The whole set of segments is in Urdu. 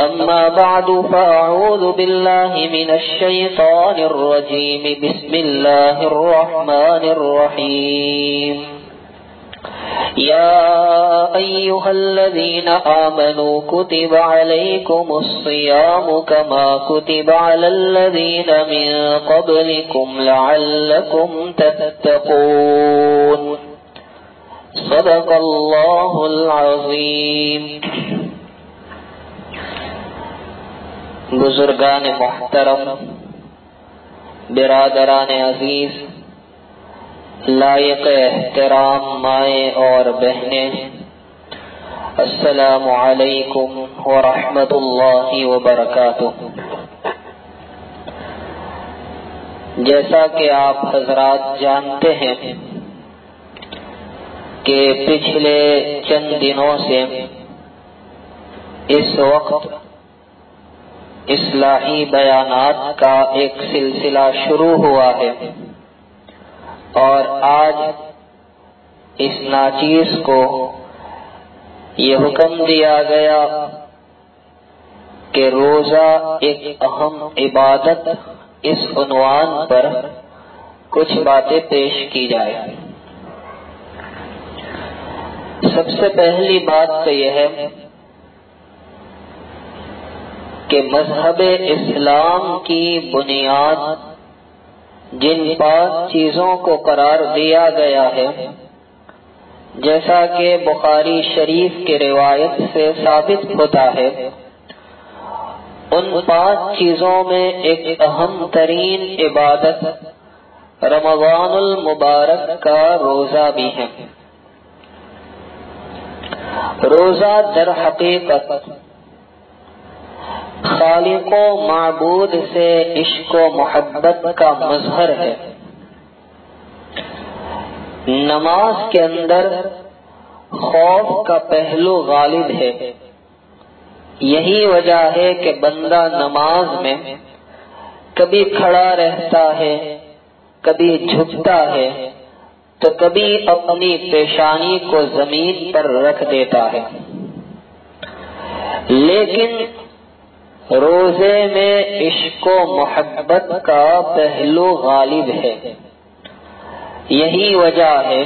أما بعد فأعوذ بالله من الشيطان الرجيم. بسم الله الرحمن الرحيم. يا أيها الذين آمنوا كتب عليكم الصيام كما كتب على الذين من قبلكم لعلكم تتقون. صدق الله العظيم. بزرگان محترم، برادران عزیز، لائق احترام مائیں اور بہنیں، السلام علیکم ورحمۃ اللہ وبرکاتہ۔ جیسا کہ آپ حضرات جانتے ہیں کہ پچھلے چند دنوں سے اس وقت اصلاحی بیانات کا ایک سلسلہ شروع ہوا ہے اور آج اس ناچیز کو یہ حکم دیا گیا کہ روزہ ایک اہم عبادت اس عنوان پر کچھ باتیں پیش کی جائے سب سے پہلی بات تو یہ ہے کہ مذہب اسلام کی بنیاد جن پانچ چیزوں کو قرار دیا گیا ہے، جیسا کہ بخاری شریف کے روایت سے ثابت ہوتا ہے، ان پانچ چیزوں میں ایک اہم ترین عبادت رمضان المبارک کا روزہ بھی ہے۔ روزہ در حقیقت خالق و معبود سے عشق و محبت کا مظہر ہے۔ نماز کے اندر خوف کا پہلو غالب ہے۔ یہی وجہ ہے کہ بندہ نماز میں کبھی کھڑا رہتا ہے، کبھی جھکتا ہے، تو کبھی اپنی پیشانی کو زمین پر رکھ دیتا ہے۔ لیکن روزے میں عشق و محبت کا پہلو غالب ہے۔ یہی وجہ ہے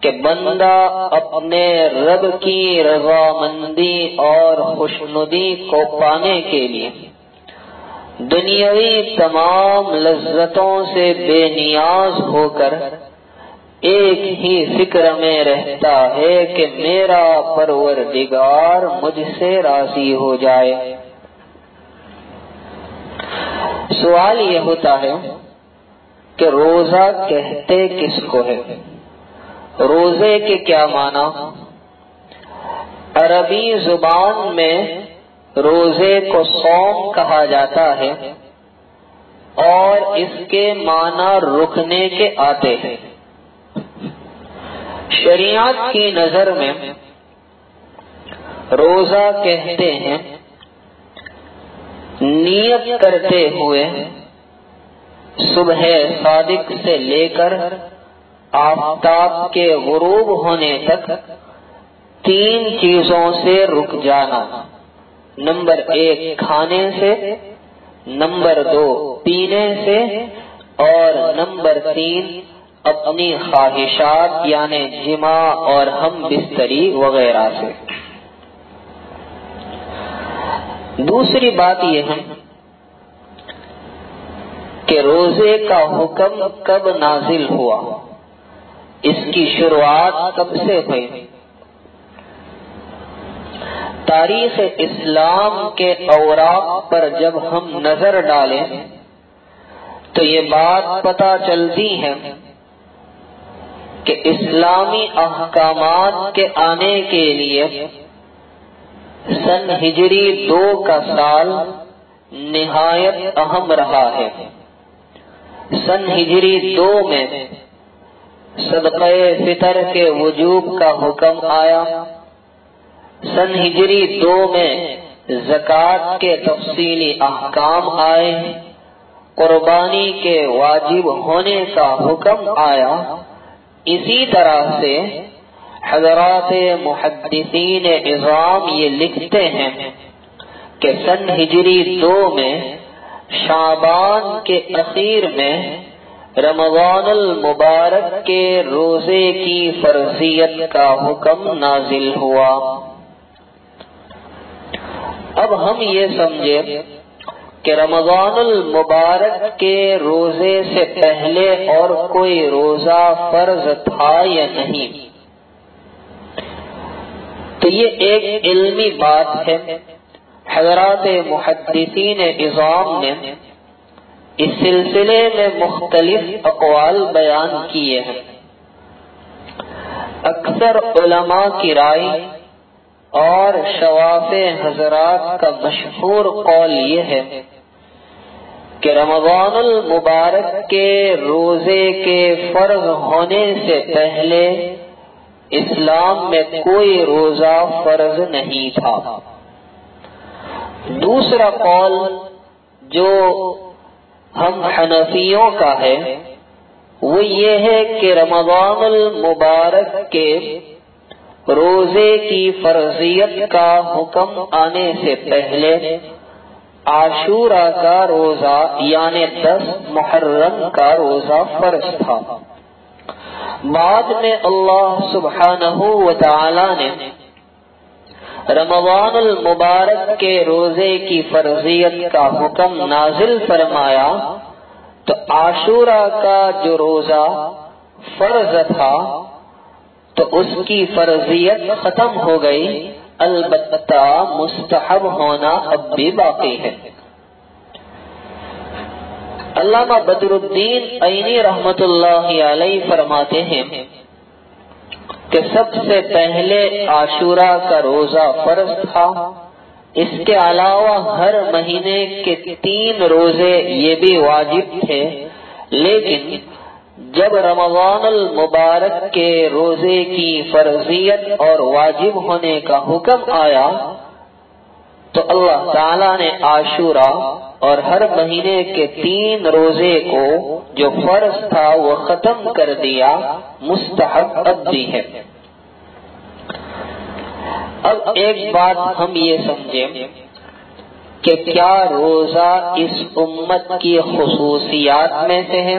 کہ بندہ اپنے رب کی رضامندی اور خوشندی کو پانے کے لیے دنیاوی تمام لذتوں سے بے نیاز ہو کر ایک ہی فکر میں رہتا ہے کہ میرا پروردگار مجھ سے راضی ہو جائے۔ سوال یہ ہوتا ہے کہ روزہ کہتے کس کو ہے؟ روزے کے کیا معنی؟ عربی زبان میں روزے کو سوم کہا جاتا ہے اور اس کے معنی رکنے کے آتے ہیں۔ شریعت کی نظر میں روزہ کہتے ہیں نیت کرتے ہوئے صبح صادق سے لے کر آفتاب کے غروب ہونے تک تین چیزوں سے رک جانا۔ نمبر ایک، کھانے سے۔ نمبر دو، پینے سے۔ اور نمبر تین، اپنی خواہشات یعنی جمع اور ہم بستری وغیرہ سے۔ دوسری بات یہ ہے کہ روزے کا حکم کب نازل ہوا؟ اس کی شروعات کب سے ہوئی؟ تاریخ اسلام کے اوراق پر جب ہم نظر ڈالیں تو یہ بات پتا چلتی ہے کہ اسلامی احکامات کے آنے کے لیے سن ہجری دو کا سال نہایت اہم رہا ہے۔ سن ہجری دو میں صدقہ فطر کے وجوب کا حکم آیا۔ سن ہجری دو میں زکوٰۃ کے تفصیلی احکام آئے۔ قربانی کے واجب ہونے کا حکم آیا۔ اسی طرح سے حضرات محدثین نظام یہ لکھتے ہیں کہ سن ہجری دو میں شابان کے اخیر میں رمضان المبارک کے روزے کی فرضیت کا حکم نازل ہوا۔ اب ہم یہ سمجھے کہ رمضان المبارک کے روزے سے پہلے اور کوئی روزہ فرض تھا یا نہیں۔ تو یہ ایک علمی بات ہے۔ حضرات محدثین نظام نے اس سلسلے میں مختلف اقوال بیان کیے ہیں۔ اکثر علماء کی رائے اور شواف حضرات کا مشہور قول یہ ہے کہ رمضان المبارک کے روزے کے فرض ہونے سے پہلے اسلام میں کوئی روزہ فرض نہیں تھا۔ دوسرا قول جو ہم حنفیوں کا ہے، وہ یہ ہے کہ رمضان المبارک کے روزے کی فرضیت کا حکم آنے سے پہلے عاشورہ کا روزہ یعنی دس محرم کا روزہ فرض تھا۔ بعد میں اللہ سبحانہ و تعالی نے رمضان المبارک کے روزے کی فرضیت کا حکم نازل فرمایا تو عاشورہ کا جو روزہ فرض تھا تو اس کی فرضیت ختم ہو گئی، البتہ مستحب ہونا اب بھی باقی ہے۔ علامہ بدر الدین عینی رحمت اللہ علیہ فرماتے ہیں کہ سب سے پہلے عاشورہ کا روزہ فرض تھا۔ اس کے علاوہ ہر مہینے کے تین روزے یہ بھی واجب تھے۔ لیکن جب رمضان المبارک کے روزے کی فرضیت اور واجب ہونے کا حکم آیا تو اللہ تعالی نے عاشورہ اور ہر مہینے کے تین روزے کو جو فرض تھا وہ ختم کر دیا، مستحب اب بھی ہے۔ اب ایک بات ہم یہ سمجھیں کہ کیا روزہ اس امت کی خصوصیات میں سے ہے؟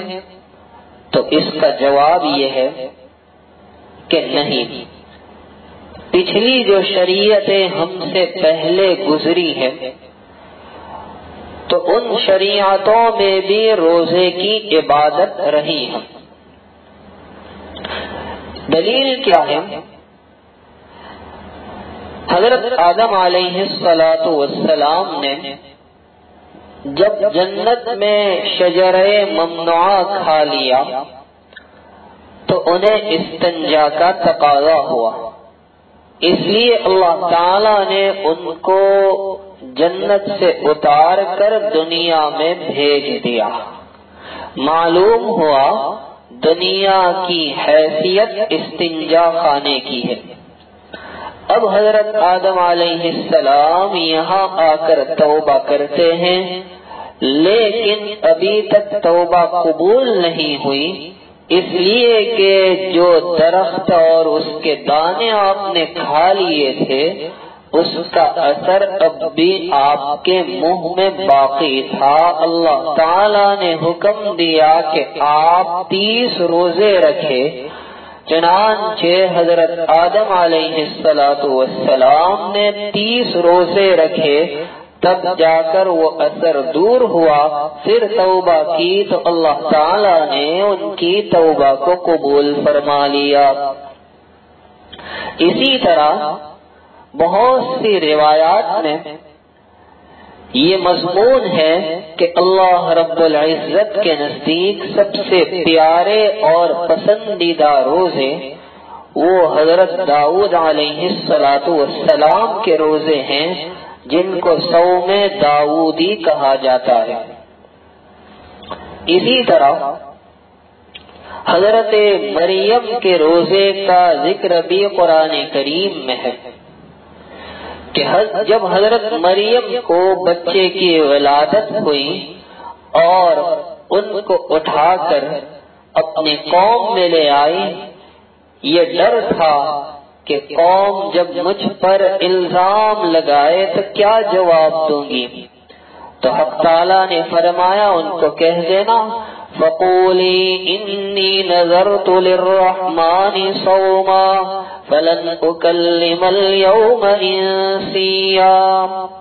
تو اس کا جواب یہ ہے کہ نہیں۔ پچھلی جو شریعتیں ہم سے پہلے گزری ہیں، تو ان شریعتوں میں بھی روزے کی عبادت رہی ہے۔ دلیل کیا ہے؟ حضرت آدم علیہ السلاۃ والسلام نے جب جنت میں شجر ممنوع کھا لیا، تو انہیں استنجا کا تقاضا ہوا۔ اس لیے اللہ تعالی نے ان کو جنت سے اتار کر دنیا میں بھیج دیا۔ معلوم ہوا دنیا کی حیثیت استنجا خانے کی ہے۔ اب حضرت آدم علیہ السلام یہاں آ کر توبہ کرتے ہیں، لیکن ابھی تک توبہ قبول نہیں ہوئی۔ اس لیے کہ جو درخت اور اس کے دانے آپ نے کھا لیے تھے، اس کا اثر اب بھی آپ کے منہ میں باقی تھا۔ اللہ تعالی نے حکم دیا کہ آپ تیس روزے رکھے۔ چنانچہ حضرت آدم علیہ السلاۃ والسلام نے تیس روزے رکھے۔ تب جا کر وہ اثر دور ہوا۔ پھر توبہ کی تو اللہ تعالی نے ان کی توبہ کو قبول فرما لیا۔ اسی طرح بہت سی روایات میں یہ مضمون ہے کہ اللہ رب العزت کے نزدیک سب سے پیارے اور پسندیدہ روزے وہ حضرت داؤد علیہ والسلام کے روزے ہیں۔ جن کو سو میں داؤدی کہا جاتا ہے۔ اسی طرح حضرت مریم کے روزے کا ذکر بھی قرآن کریم میں ہے کہ جب حضرت مریم کو بچے کی ولادت ہوئی اور ان کو اٹھا کر اپنی قوم میں لے آئی یہ ڈر تھا کہ قوم جب مجھ پر الزام لگائے تو کیا جواب دوں گی؟ تو حق تعالیٰ نے فرمایا، ان کو کہہ دینا فقولی انی نظرت للرحمن صوما فلن اکلم اليوم انسیام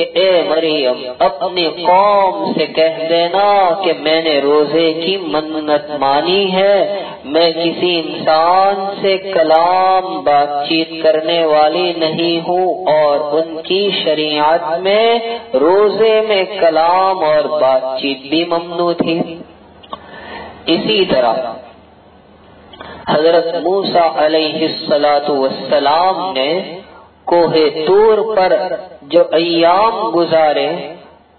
کہ اے مریم، اپنی قوم سے کہہ دینا کہ میں نے روزے کی منت مانی ہے۔ میں کسی انسان سے کلام بات چیت کرنے والی نہیں ہوں اور ان کی شریعت میں روزے میں کلام اور بات چیت بھی ممنوع تھی۔ اسی طرح حضرت موسا علیہ السلام نے کوہ تور پر جو ایام گزارے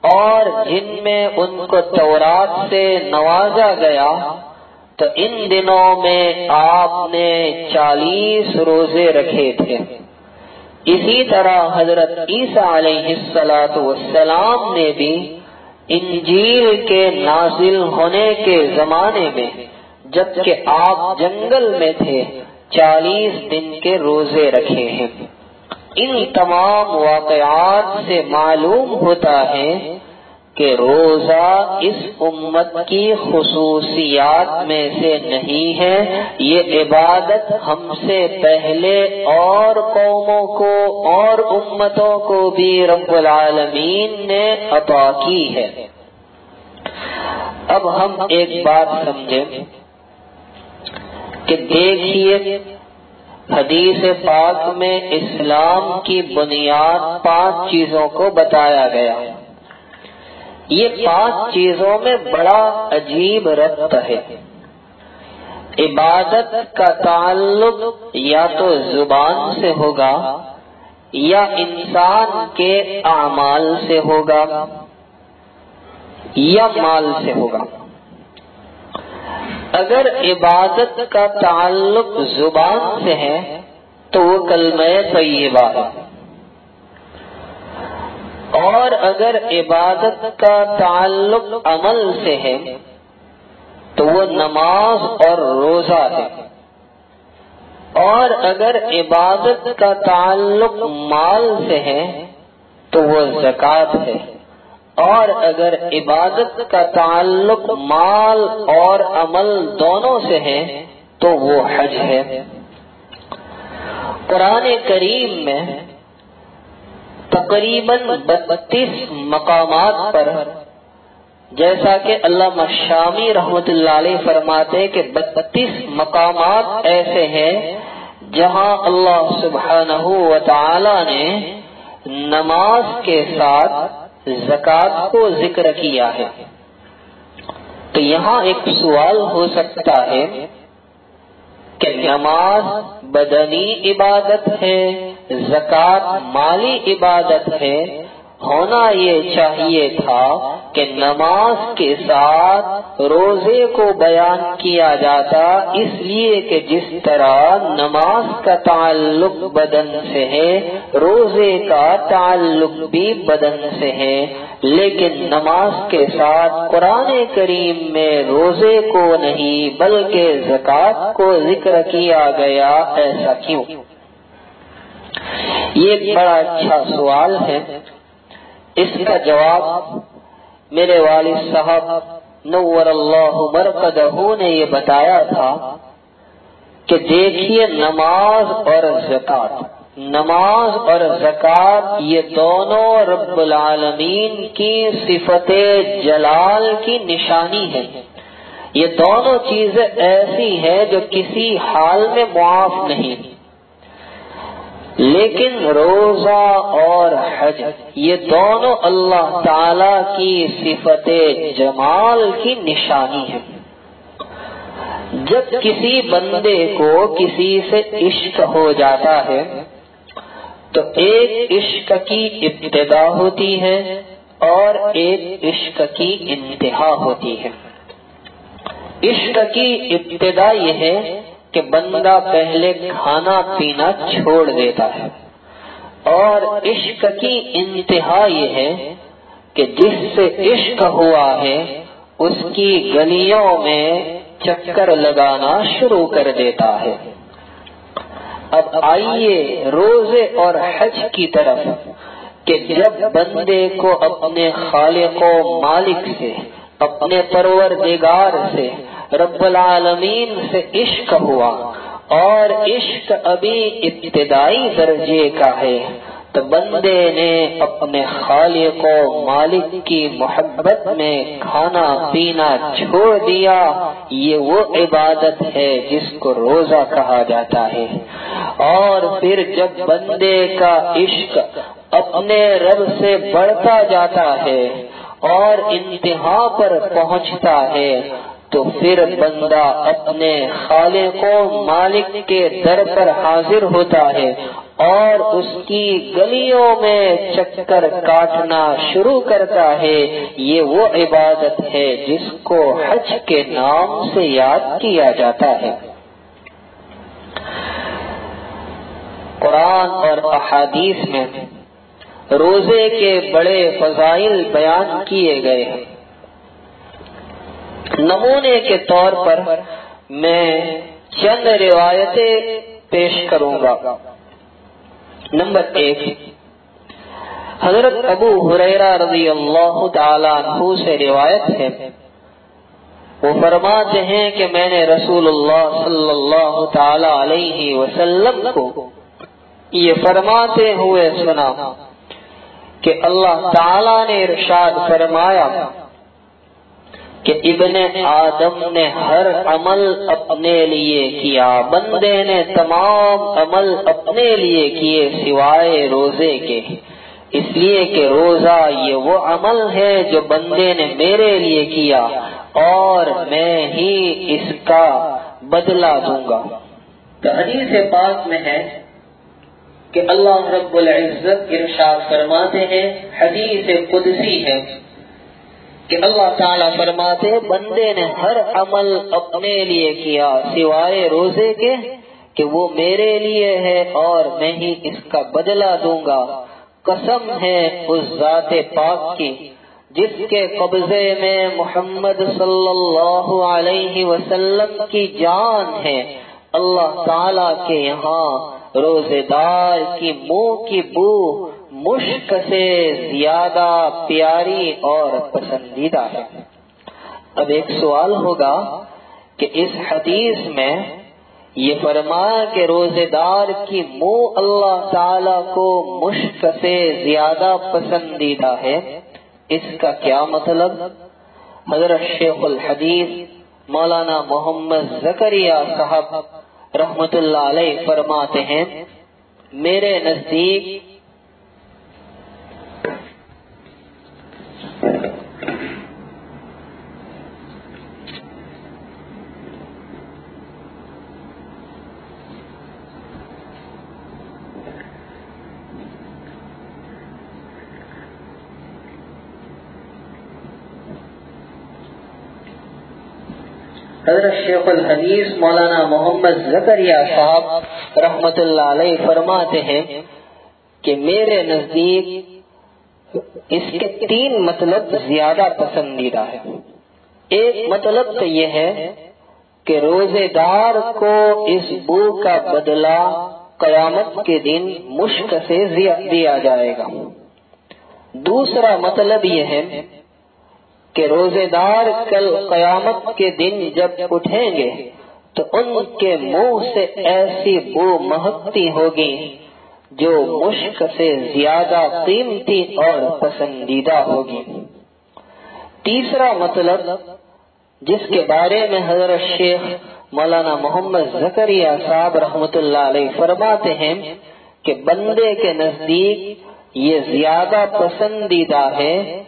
اور جن میں ان کو تورات سے نوازا گیا، تو ان دنوں میں آپ نے چالیس روزے رکھے تھے۔ اسی طرح حضرت عیسیٰ علیہ السلام نے بھی انجیل کے نازل ہونے کے زمانے میں، جبکہ آپ جنگل میں تھے، چالیس دن کے روزے رکھے ہیں۔ ان تمام واقعات سے معلوم ہوتا ہے کہ روزہ اس امت کی خصوصیات میں سے نہیں ہے۔ یہ عبادت ہم سے پہلے اور قوموں کو اور امتوں کو بھی رب العالمین نے عطا کی ہے۔ اب ہم ایک بات سمجھیں کہ دیکھیے حدیث پاک میں اسلام کی بنیاد پانچ چیزوں کو بتایا گیا۔ یہ پانچ چیزوں میں بڑا عجیب ربط ہے۔ عبادت کا تعلق یا تو زبان سے ہوگا یا انسان کے اعمال سے ہوگا یا مال سے ہوگا۔ اگر عبادت کا تعلق زبان سے ہے، تو وہ کلمہ طیبہ ہے۔ اور اگر عبادت کا تعلق عمل سے ہے، تو وہ نماز اور روزہ ہے۔ اور اگر عبادت کا تعلق مال سے ہے، تو وہ زکوٰۃ ہے۔ اور اگر عبادت کا تعلق مال اور عمل دونوں سے ہے، تو وہ حج ہے۔ قرآن کریم میں تقریباً بتیس مقامات پر جیسا کہ اللہ مشامی رحمت اللہ علیہ فرماتے کہ بتیس مقامات ایسے ہیں جہاں اللہ سبحانہ و تعالی نے نماز کے ساتھ زکات کو ذکر کیا ہے۔ تو یہاں ایک سوال ہو سکتا ہے کہ نماز بدنی عبادت ہے، زکات مالی عبادت ہے، ہونا یہ چاہیے تھا کہ نماز کے ساتھ روزے کو بیان کیا جاتا، اس لیے کہ جس طرح نماز کا تعلق بدن سے ہے روزے کا تعلق بھی بدن سے ہے، لیکن نماز کے ساتھ قرآن کریم میں روزے کو نہیں، بلکہ زکوٰۃ کو ذکر کیا گیا، ایسا کیوں؟ یہ ایک بڑا اچھا سوال ہے۔ اس کا جواب میرے والد صاحب نور اللہ مرکدہ نے یہ بتایا تھا کہ دیکھیے نماز اور زکات نماز اور زکوٰۃ، یہ دونوں رب العالمین کی صفت جلال کی نشانی ہے یہ دونوں چیزیں ایسی ہیں جو کسی حال میں معاف نہیں۔ لیکن روزہ اور حج، یہ دونوں اللہ تعالی کی صفت جمال کی نشانی ہے جب کسی بندے کو کسی سے عشق ہو جاتا ہے تو ایک عشق کی ابتدا ہوتی ہے اور ایک عشق کی انتہا ہوتی ہے۔ عشق کی ابتدا یہ ہے کہ بندہ پہلے کھانا پینا چھوڑ دیتا ہے اور عشق کی انتہا یہ ہے کہ جس سے عشق ہوا ہے، اس کی گلیوں میں چکر لگانا شروع کر دیتا ہے۔ اب آئیے روزے اور حج کی طرف، کہ جب بندے کو اپنے خالق و مالک سے، اپنے پرور سے، رب العالمین سے عشق ہوا، اور عشق ابھی ابتدائی درجے کا ہے تو بندے نے اپنے خالق و مالک کی محبت میں کھانا پینا چھوڑ دیا، یہ وہ عبادت ہے جس کو روزہ کہا جاتا ہے۔ اور پھر جب بندے کا عشق اپنے رب سے بڑھتا جاتا ہے اور انتہا پر پہنچتا ہے، تو پھر بندہ اپنے خالق و مالک کے در پر حاضر ہوتا ہے اور اس کی گلیوں میں چکر کاٹنا شروع کرتا ہے۔ یہ وہ عبادت ہے جس کو حج کے نام سے یاد کیا جاتا ہے۔ قرآن اور احادیث میں روزے کے بڑے فضائل بیان کیے گئے ہیں۔ نمونے کے طور پر میں چند روایتیں پیش کروں گا۔ نمبر ایک، حضرت ابو حریرہ رضی اللہ تعالیٰ عنہ سے روایت ہے۔ وہ فرماتے ہیں کہ میں نے رسول اللہ صلی اللہ تعالی علیہ وسلم کو یہ فرماتے ہوئے سنا کہ اللہ تعالی نے ارشاد فرمایا کہ ابن آدم نے ہر عمل اپنے لیے کیا، بندے نے تمام عمل اپنے لیے کیے سوائے روزے کے۔ اس لیے کہ روزہ یہ وہ عمل ہے جو بندے نے میرے لیے کیا اور میں ہی اس کا بدلہ دوں گا۔ تو حدیث پاک میں ہے کہ اللہ رب العزت ارشاد فرماتے ہیں، حدیث قدسی ہے۔ کہ اللہ تعالیٰ فرماتے بندے نے ہر عمل اپنے لیے کیا، سوائے روزے کے، کہ وہ میرے لیے ہے اور میں ہی اس کا بدلہ دوں گا۔ قسم ہے اس ذات پاک کی، جس کے قبضے میں محمد صلی اللہ علیہ وسلم کی جان ہے۔ اللہ تعالی کے یہاں روزے دار کی منہ کی بو مشک سے زیادہ پیاری اور پسندیدہ ہے۔ اب ایک سوال ہوگا کہ اس حدیث میں یہ فرمایا کہ روزے دار کی منہ اللہ تعالی کو مشک سے زیادہ پسندیدہ ہے، اس کا کیا مطلب؟ حضرت شیخ الحدیث مولانا محمد زکریہ صاحب رحمت اللہ علیہ فرماتے ہیں، میرے نزدیک حضرت شیخ الحدیث مولانا محمد زکریہ صاحب رحمت اللہ علیہ فرماتے ہیں کہ میرے نزدیک اس کے تین مطلب زیادہ پسندیدہ ہے ایک مطلب تو یہ ہے کہ روزے دار کو اس بو کا بدلہ قیامت کے دن مشک سے دیا جائے گا۔ دوسرا مطلب یہ ہے کہ روزے دار کل قیامت کے دن جب اٹھیں گے تو ان کے منہ سے ایسی بو مہکتی ہوگی۔ جو مشک سے زیادہ قیمتی اور پسندیدہ ہوگی۔ تیسرا مطلب جس کے بارے میں حضرت شیخ مولانا محمد زکریہ صاحب رحمۃ اللہ علیہ فرماتے ہیں کہ بندے کے نزدیک یہ زیادہ پسندیدہ ہے۔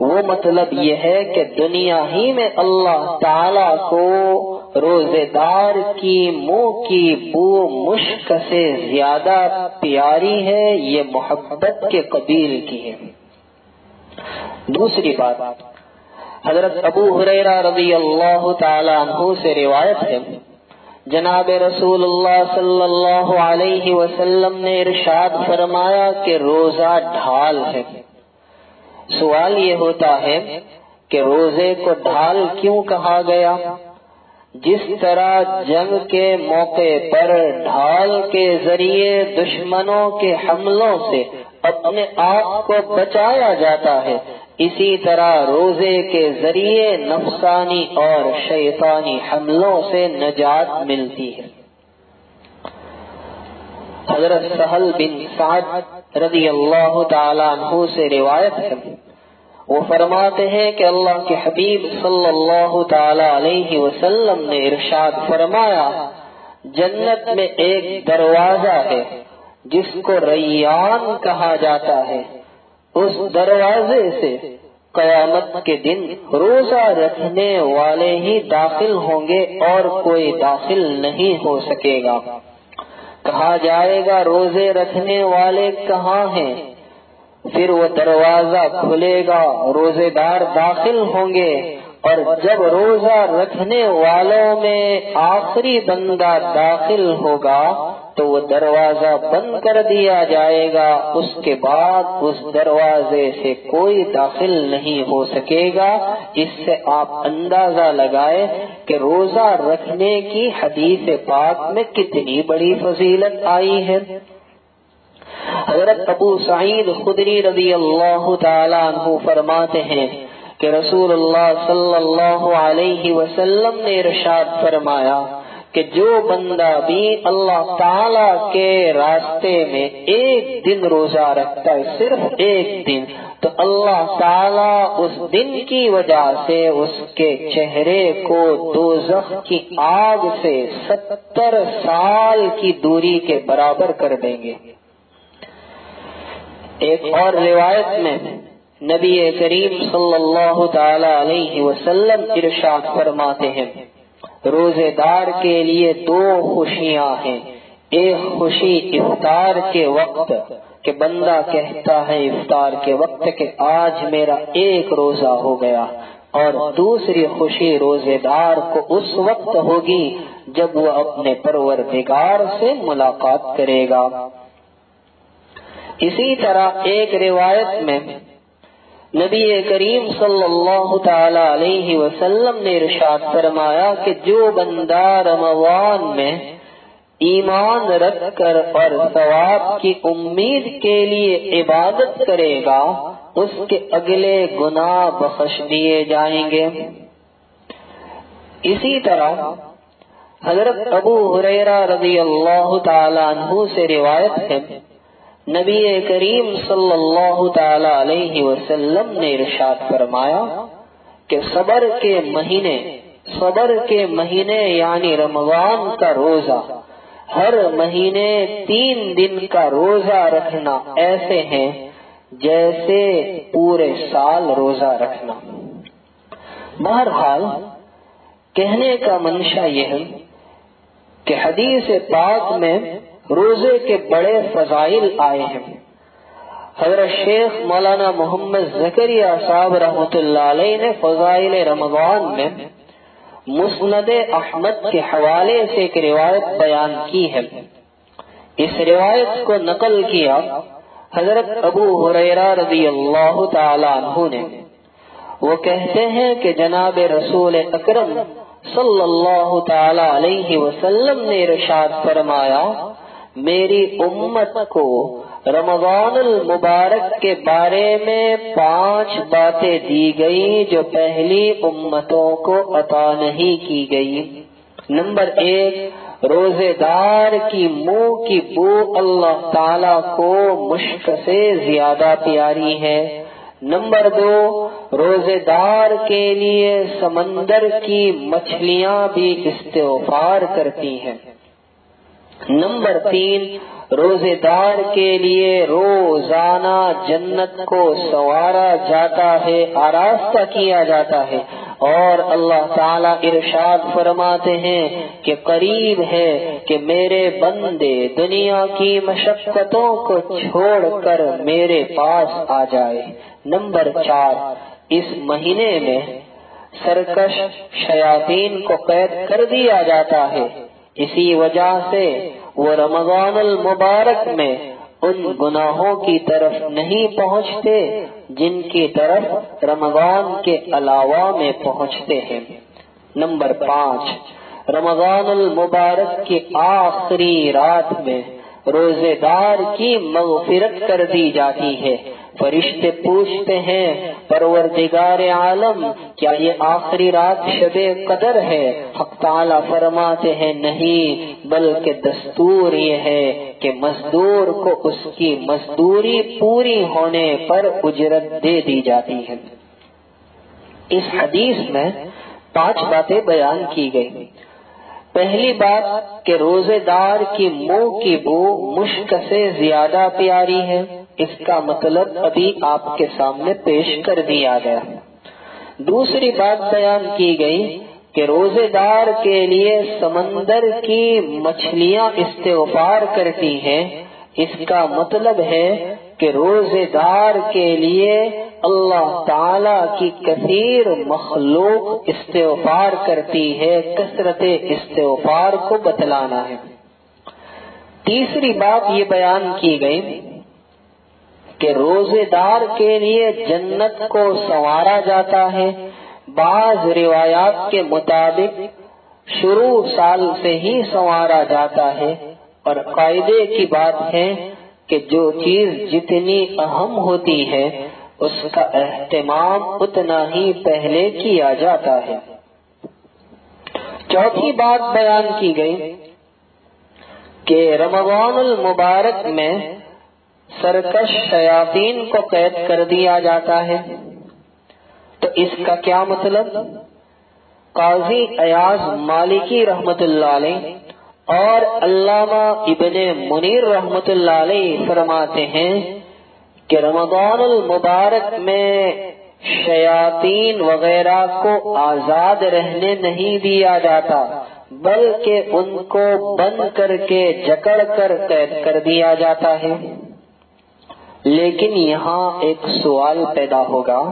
وہ مطلب یہ ہے کہ دنیا ہی میں اللہ تعالی کو روزے دار کی منہ کی بو مشک سے زیادہ پیاری ہے، یہ محبت کے قبیل کی ہے۔ دوسری بات، حضرت ابو حریرہ رضی اللہ تعالی عنہ سے روایت ہے، جناب رسول اللہ صلی اللہ علیہ وسلم نے ارشاد فرمایا کہ روزہ ڈھال ہے۔ سوال یہ ہوتا ہے کہ روزے کو ڈھال کیوں کہا گیا؟ جس طرح جنگ کے موقع پر ڈھال کے ذریعے دشمنوں کے حملوں سے اپنے آپ کو بچایا جاتا ہے، اسی طرح روزے کے ذریعے نفسانی اور شیطانی حملوں سے نجات ملتی ہے۔ حضرت سہل بن سعد رضی اللہ تعالیٰ عنہ سے روایت ہے۔ وہ فرماتے ہیں کہ اللہ کے حبیب صلی اللہ تعالی علیہ وسلم نے ارشاد فرمایا، جنت میں ایک دروازہ ہے جس کو ریان کہا جاتا ہے۔ اس دروازے سے قیامت کے دن روزہ رکھنے والے ہی داخل ہوں گے اور کوئی داخل نہیں ہو سکے گا۔ کہا جائے گا، روزے رکھنے والے کہاں ہیں؟ پھر وہ دروازہ کھلے گا روزے دار داخل ہوں گے۔ اور جب روزہ رکھنے والوں میں آخری بندہ داخل ہوگا، تو وہ دروازہ بند کر دیا جائے گا۔ اس کے بعد اس دروازے سے کوئی داخل نہیں ہو سکے گا اس سے آپ اندازہ لگائے کہ روزہ رکھنے کی حدیث پاک میں کتنی بڑی فضیلت آئی ہے۔ حضرت ابو سعید خدری رضی اللہ تعالیٰ عنہ فرماتے ہیں کہ رسول اللہ صلی اللہ علیہ وسلم نے ارشاد فرمایا کہ جو بندہ بھی اللہ تعالی کے راستے میں ایک دن روزہ رکھتا ہے، صرف ایک دن، تو اللہ تعالی اس دن کی وجہ سے اس کے چہرے کو دوزخ کی آگ سے ستر سال کی دوری کے برابر کر دیں گے۔ ایک اور روایت میں نبی کریم صلی اللہ تعالی علیہ وسلم ارشاد فرماتے ہیں روزے دار کے لیے دو خوشیاں ہیں۔ ایک خوشی افطار کے وقت کہ بندہ کہتا ہے افطار کے وقت کہ آج میرا ایک روزہ ہو گیا۔ اور دوسری خوشی روزے دار کو اس وقت ہوگی جب وہ اپنے پروردگار سے ملاقات کرے گا۔ اسی طرح ایک روایت میں نبی کریم صلی اللہ تعالی علیہ وسلم نے ارشاد فرمایا کہ جو بندہ رمضان میں ایمان رکھ کر اور ثواب کی امید کے لیے عبادت کرے گا، اس کے اگلے گناہ بخش دیے جائیں گے۔ اسی طرح حضرت ابو حریرہ رضی اللہ تعالی عنہ سے روایت ہے نبی کریم صلی اللہ تعالی علیہ وسلم نے ارشاد فرمایا کہ صبر کے مہینے، صبر کے مہینے یعنی رمضان کا روزہ، ہر مہینے تین دن کا روزہ رکھنا ایسے ہیں جیسے پورے سال روزہ رکھنا۔ بہرحال، کہنے کا منشا یہ ہے کہ حدیث پاک میں روزے کے بڑے فضائل آئے ہیں۔ حضرت شیخ مولانا محمد زکریہ صاحب رحمۃ اللہ علیہ نے فضائل رمضان میں مسند احمد کے حوالے سے ایک روایت بیان کی ہے۔ اس روایت کو نقل کیا حضرت ابو حریرہ رضی اللہ تعالی عنہ نے۔ وہ کہتے ہیں کہ جناب رسول اکرم صلی اللہ تعالی علیہ وسلم نے ارشاد فرمایا میری امت کو رمضان المبارک کے بارے میں پانچ باتیں دی گئی جو پہلی امتوں کو عطا نہیں کی گئی۔ نمبر ایک روزے دار کی منہ کی بو اللہ تعالی کو مشک سے زیادہ پیاری ہے۔ نمبر دو روزے دار کے لیے سمندر کی مچھلیاں بھی استغفار کرتی ہیں۔ نمبر تین روزے دار کے لیے روزانہ جنت کو سوارا جاتا ہے، آراستہ کیا جاتا ہے۔ اور اللہ تعالی ارشاد فرماتے ہیں کہ قریب ہے کہ میرے بندے دنیا کی مشقتوں کو چھوڑ کر میرے پاس آ جائے۔ نمبر چار، اس مہینے میں سرکش شیاطین کو قید کر دیا جاتا ہے۔ اسی وجہ سے وہ رمضان المبارک میں ان گناہوں کی طرف نہیں پہنچتے جن کی طرف رمضان کے علاوہ میں پہنچتے ہیں۔ نمبر پانچ، رمضان المبارک کی آخری رات میں روزے دار کی مغفرت کر دی جاتی ہے۔ فرشتے پوچھتے ہیں، پروردگار عالم، کیا یہ آخری رات شب قدر ہے؟ حق تعالی فرماتے ہیں، نہیں، بلکہ دستور یہ ہے کہ مزدور کو اس کی مزدوری پوری ہونے پر اجرت دے دی جاتی ہے۔ اس حدیث میں پانچ باتیں بیان کی گئی پہلی بات کہ روزے دار کی منہ کی بو مشک سے زیادہ پیاری ہے۔ اس کا مطلب ابھی آپ کے سامنے پیش کر دیا گیا۔ دوسری بات بیان کی گئی کہ روزے دار کے لیے سمندر کی مچھلیاں استغفار کرتی ہیں۔ اس کا مطلب ہے کہ روزے دار کے لیے اللہ تعالی کی کثیر مخلوق استغفار کرتی ہے، کثرت استغفار کو بتلانا ہے۔ تیسری بات یہ بیان کی گئی کہ روزے دار کے لیے جنت کو سنوارا جاتا ہے۔ بعض روایات کے مطابق شروع سال سے ہی سنوارا جاتا ہے۔ اور قاعدے کی بات ہے کہ جو چیز جتنی اہم ہوتی ہے، اس کا اہتمام اتنا ہی پہلے کیا جاتا ہے۔ چوتھی بات بیان کی گئی کہ رمضان المبارک میں سرکش شیاطین کو قید کر دیا جاتا ہے۔ تو اس کا کیا مطلب؟ قاضی ایاز مالکی رحمت اللہ علیہ اور علامہ ابن منیر رحمت اللہ علیہ فرماتے ہیں کہ رمضان المبارک میں شیاطین وغیرہ کو آزاد رہنے نہیں دیا جاتا، بلکہ ان کو بند کر کے جکڑ کر قید کر دیا جاتا ہے۔ لیکن یہاں ایک سوال پیدا ہوگا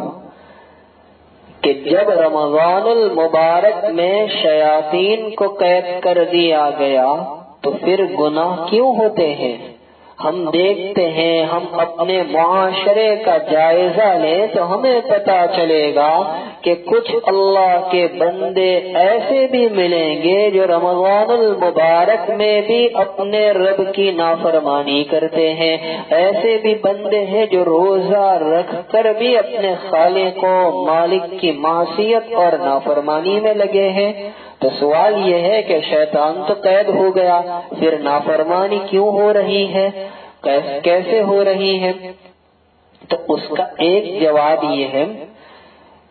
کہ جب رمضان المبارک میں شیاطین کو قید کر دیا گیا تو پھر گناہ کیوں ہوتے ہیں؟ ہم دیکھتے ہیں، ہم اپنے معاشرے کا جائزہ لیں تو ہمیں پتا چلے گا کہ کچھ اللہ کے بندے ایسے بھی ملیں گے جو رمضان المبارک میں بھی اپنے رب کی نافرمانی کرتے ہیں۔ ایسے بھی بندے ہیں جو روزہ رکھ کر بھی اپنے خالق کو مالک کی معصیت اور نافرمانی میں لگے ہیں۔ تو سوال یہ ہے کہ شیطان تو قید ہو گیا، پھر نافرمانی کیوں ہو رہی ہے؟ کیسے ہو رہی ہے؟ تو اس کا ایک جواب یہ ہے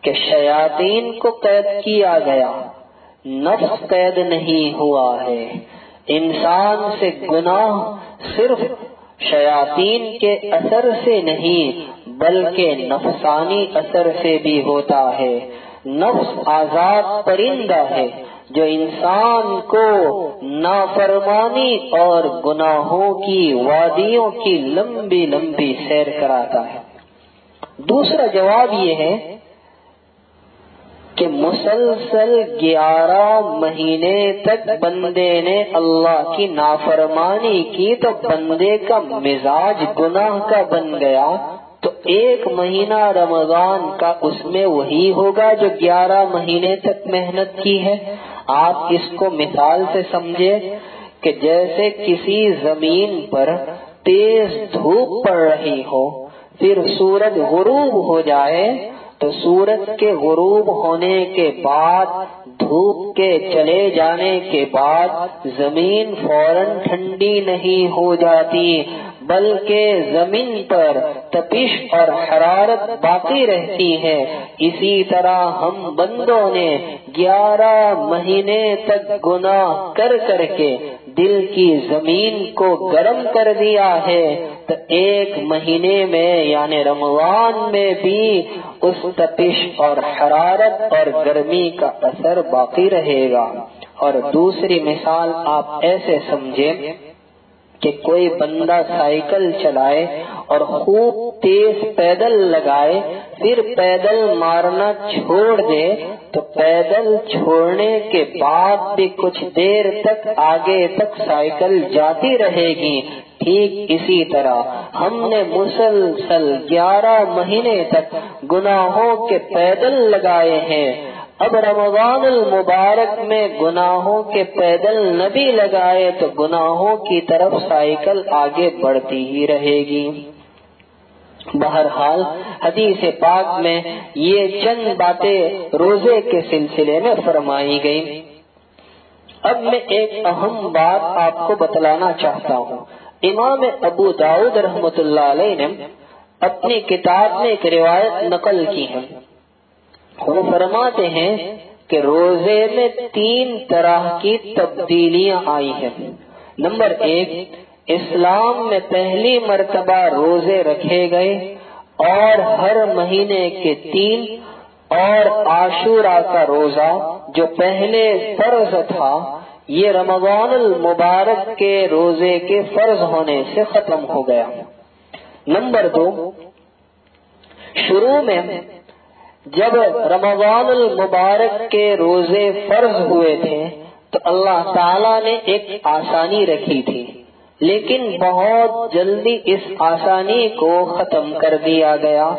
کہ شیاطین کو قید کیا گیا، نفس قید نہیں ہوا ہے۔ انسان سے گناہ صرف شیاطین کے اثر سے نہیں، بلکہ نفسانی اثر سے بھی ہوتا ہے۔ نفس آزاد پرندہ ہے جو انسان کو نافرمانی اور گناہوں کی وادیوں کی لمبی لمبی سیر کراتا ہے۔ دوسرا جواب یہ ہے کہ مسلسل گیارہ مہینے تک بندے نے اللہ کی نافرمانی کی تو بندے کا مزاج گناہ کا بن گیا۔ تو ایک مہینہ رمضان کا اس میں وہی ہوگا جو گیارہ مہینے تک محنت کی ہے۔ آپ اس کو مثال سے سمجھے کہ جیسے کسی زمین پر تیز دھوپ پڑ رہی ہو، پھر سورج غروب ہو جائے، تو سورج کے غروب ہونے کے بعد، دھوپ کے چلے جانے کے بعد زمین فوراً ٹھنڈی نہیں ہو جاتی۔ بلکہ زمین پر تپش اور حرارت باقی رہتی ہے۔ اسی طرح ہم بندوں نے گیارہ مہینے تک گناہ کر کر کے دل کی زمین کو گرم کر دیا ہے۔ تو ایک مہینے میں یعنی رمضان میں بھی اس تپش اور حرارت اور گرمی کا اثر باقی رہے گا۔ اور دوسری مثال آپ ایسے سمجھیں۔ کہ کوئی بندہ سائیکل چلائے اور خوب تیز پیدل لگائے، پھر پیدل مارنا چھوڑ دے تو پیدل چھوڑنے کے بعد بھی کچھ دیر تک آگے تک سائیکل جاتی رہے گی۔ ٹھیک اسی طرح ہم نے مسلسل گیارہ مہینے تک گناہوں کے پیدل لگائے ہیں۔ اب رمضان المبارک میں گناہوں کے پیدل نبی لگائے تو گناہوں کی طرف سائیکل آگے بڑھتی ہی رہے گی۔ بہرحال حدیث پاک میں یہ چند باتیں روزے کے سلسلے میں فرمائی گئی اب میں ایک اہم بات آپ کو بتلانا چاہتا ہوں۔ امام ابو داؤد رحمت اللہ علیہ نے اپنی کتاب میں ایک روایت نقل کی ہے۔ وہ فرماتے ہیں کہ روزے میں تین طرح کی تبدیلیاں آئی ہیں۔ نمبر ایک، اسلام میں پہلی مرتبہ روزے رکھے گئے اور ہر مہینے کے تین اور عاشورہ کا روزہ جو پہلے فرض تھا، یہ رمضان المبارک کے روزے کے فرض ہونے سے ختم ہو گیا۔ نمبر دو، شروع میں جب رمضان المبارک کے روزے فرض ہوئے تھے، تو اللہ تعالی نے ایک آسانی رکھی تھی، لیکن بہت جلدی اس آسانی کو ختم کر دیا گیا۔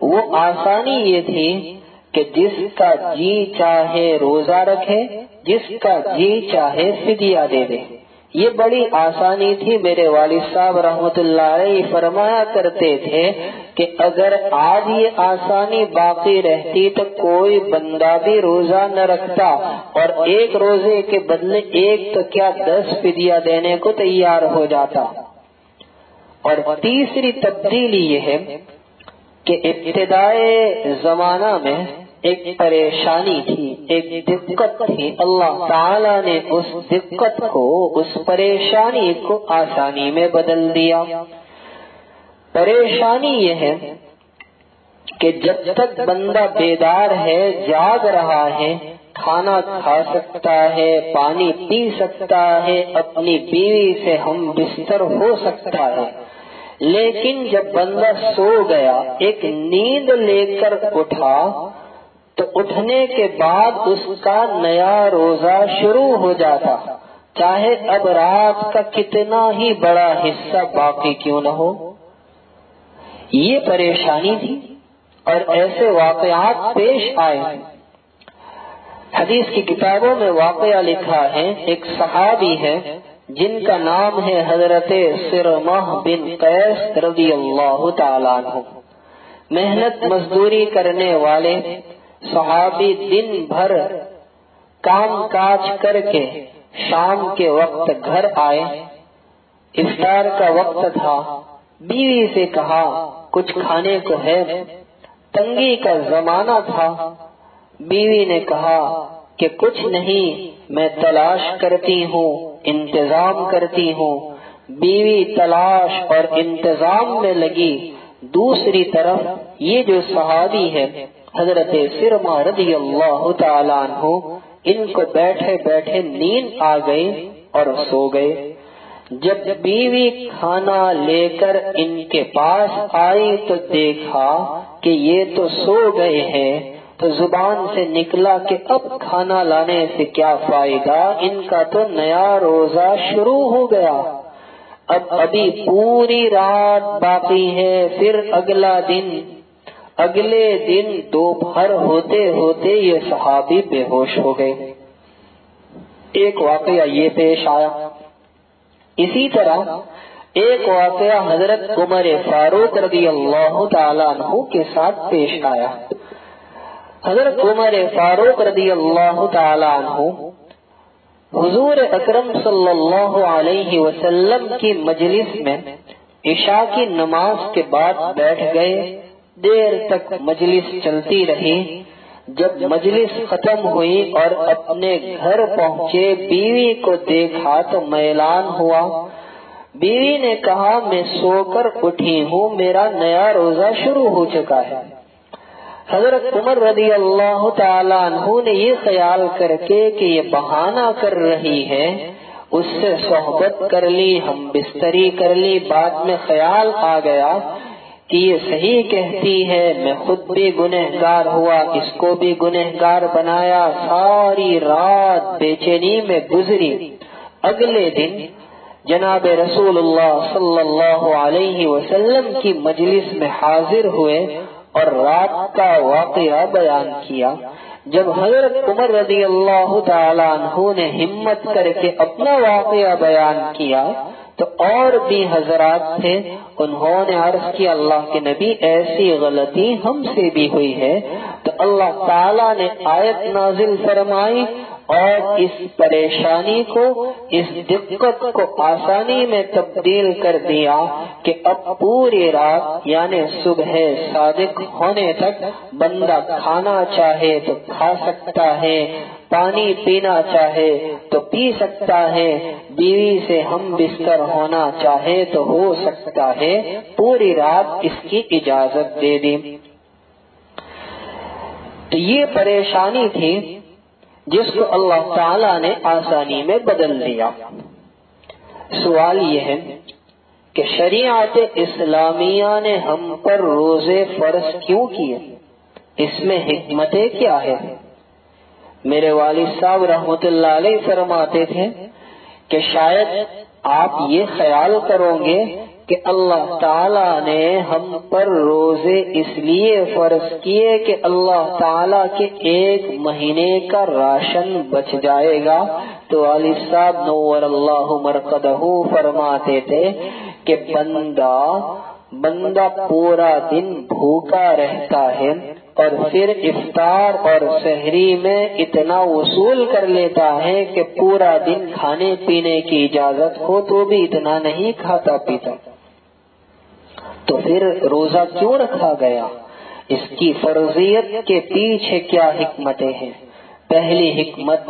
وہ آسانی یہ تھی کہ جس کا جی چاہے روزہ رکھے، جس کا جی چاہے فدیہ دے دے۔ یہ بڑی آسانی تھی، میرے والد صاحب رحمت اللہ علیہ فرمایا کرتے تھے کہ اگر آج یہ آسانی باقی رہتی تو کوئی بندہ بھی روزہ نہ رکھتا اور ایک روزے کے بدلے ایک تو کیا دس فدیہ دینے کو تیار ہو جاتا۔ اور تیسری تبدیلی یہ ہے کہ ابتدائے زمانہ میں ایک پریشانی تھی، ایک دقت تھی۔ اللہ تعالی نے اس دقت کو، اس پریشانی کو آسانی میں بدل دیا۔ پریشانی یہ ہے کہ جب تک بندہ بیدار ہے، جاگ رہا ہے، کھانا کھا سکتا ہے، پانی پی سکتا ہے، اپنی بیوی سے ہم بستر ہو سکتا ہے۔ لیکن جب بندہ سو گیا، ایک نیند لے کر اٹھا تو اٹھنے کے بعد اس کا نیا روزہ شروع ہو جاتا۔ چاہے اب رات کا کتنا ہی بڑا حصہ باقی کیوں نہ ہو۔ یہ پریشانی تھی اور ایسے واقعات پیش آئے۔ حدیث کی کتابوں میں واقعہ لکھا ہے، ایک صحابی ہے جن کا نام ہے حضرت سرمہ بن قیس رضی اللہ تعالیٰ محنت مزدوری کرنے والے صحابی دن بھر کام کاج کر کے شام کے وقت گھر آئے۔ افطار کا وقت تھا۔ بیوی سے کہا، کچھ کھانے کو ہے۔ تنگی کا زمانہ تھا۔ بیوی نے کہا کہ کچھ نہیں، میں تلاش کرتی ہوں، انتظام کرتی ہوں۔ بیوی تلاش اور انتظام میں لگی۔ دوسری طرف یہ جو صحابی ہے حضرت سرما رضی اللہ تعالیٰ عنہ، ان کو بیٹھے بیٹھے نیند آ گئی اور سو گئے۔ جب بیوی کھانا لے کر ان کے پاس آئی تو دیکھا کہ یہ تو سو گئے ہیں، تو زبان سے نکلا کہ اب کھانا لانے سے کیا فائدہ، ان کا تو نیا روزہ شروع ہو گیا۔ اب ابھی پوری رات باقی ہے، پھر اگلا دن اگلے دن دوپہر ہوتے ہوتے یہ صحابی بے ہوش ہو گئے۔ ایک واقعہ یہ پیش آیا۔ اسی طرح ایک واقعہ حضرت عمر فاروق رضی اللہ تعالیٰ عنہ کے ساتھ پیش آیا۔ حضرت عمر فاروق رضی اللہ تعالی عنہ حضور اکرم صلی اللہ علیہ وسلم کی مجلس میں عشاء کی نماز کے بعد بیٹھ گئے۔ دیر تک مجلس چلتی رہی۔ جب مجلس ختم ہوئی اور اپنے گھر پہنچے، بیوی کو دیکھا تو میلان ہوا۔ بیوی نے کہا، میں سو کر اٹھی ہوں، میرا نیا روزہ شروع ہو چکا ہے۔ حضرت عمر رضی اللہ تعالیٰ عنہ نے یہ خیال کر کے کہ یہ بہانہ کر رہی ہے۔ اس سے صحبت کر لی، ہم بستری کر لی، بعد میں خیال آ گیا۔ یہ صحیح کہتی ہے۔ میں خود بھی گنہگار ہوا، اس کو بھی گنہگار بنایا۔ ساری رات بے چینی میں گزری۔ اگلے دن جناب رسول اللہ صلی اللہ علیہ وسلم کی مجلس میں حاضر ہوئے اور رات کا واقعہ بیان کیا۔ جب حضرت عمر رضی اللہ تعالیٰ عنہ نے ہمت کر کے اپنا واقعہ بیان کیا تو اور بھی حضرات تھے، انہوں نے عرض کیا، اللہ کے نبی ایسی غلطی ہم سے بھی ہوئی ہے۔ تو اللہ تعالیٰ نے آیت نازل فرمائی اور اس پریشانی کو، اس دقت کو آسانی میں تبدیل کر دیا کہ اب پوری رات یعنی صبح صادق ہونے تک، بندہ کھانا چاہے تو کھا سکتا ہے، پانی پینا چاہے تو پی سکتا ہے، بیوی سے ہم بستر ہونا چاہے تو ہو سکتا ہے، پوری رات اس کی اجازت دے دی۔ تو یہ پریشانی تھی جس کو اللہ تعالی نے آسانی میں بدل دیا۔ سوال یہ ہے کہ شریعت اسلامیہ نے ہم پر روزے فرض کیوں کیے؟ اس میں حکمتیں کیا ہے میرے والد صاحب رحمت اللہ علیہ فرماتے تھے کہ شاید آپ یہ خیال کرو گے کہ اللہ تعالی نے ہم پر روزے اس لیے فرض کیے کہ اللہ تعالی کے ایک مہینے کا راشن بچ جائے گا۔ تو علی صاحب نور اللہ مرکدہ فرماتے تھے کہ بندہ بندہ پورا دن بھوکا رہتا ہے اور پھر افطار اور شہری میں اتنا وصول کر لیتا ہے کہ پورا دن کھانے پینے کی اجازت ہو تو بھی اتنا نہیں کھاتا پیتا۔ تو پھر روزہ کیوں رکھا گیا؟ اس کی فرضیت کے پیچھے کیا حکمتیں ہیں؟ پہلی حکمت،